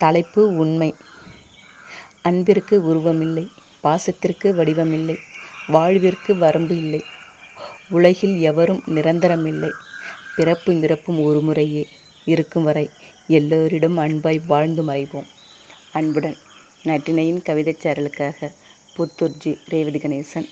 தலைப்பு உண்மை. அன்பிற்கு உருவமில்லை பாசத்திற்கு வடிவமில்லை வாழ்விற்கு வரம்பு இல்லை. உலகில் எவரும் நிரந்தரமில்லை பிறப்பும் இறப்பும் ஒரு முறையே இருக்கும் வரை எல்லோரிடம் அன்பாய் வாழ்ந்து மறைவோம். அன்புடன் நட்டினையின் கவிதைச் சேரலுக்காக புத்தூர்ஜி ரேவதி கணேசன்.